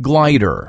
glider.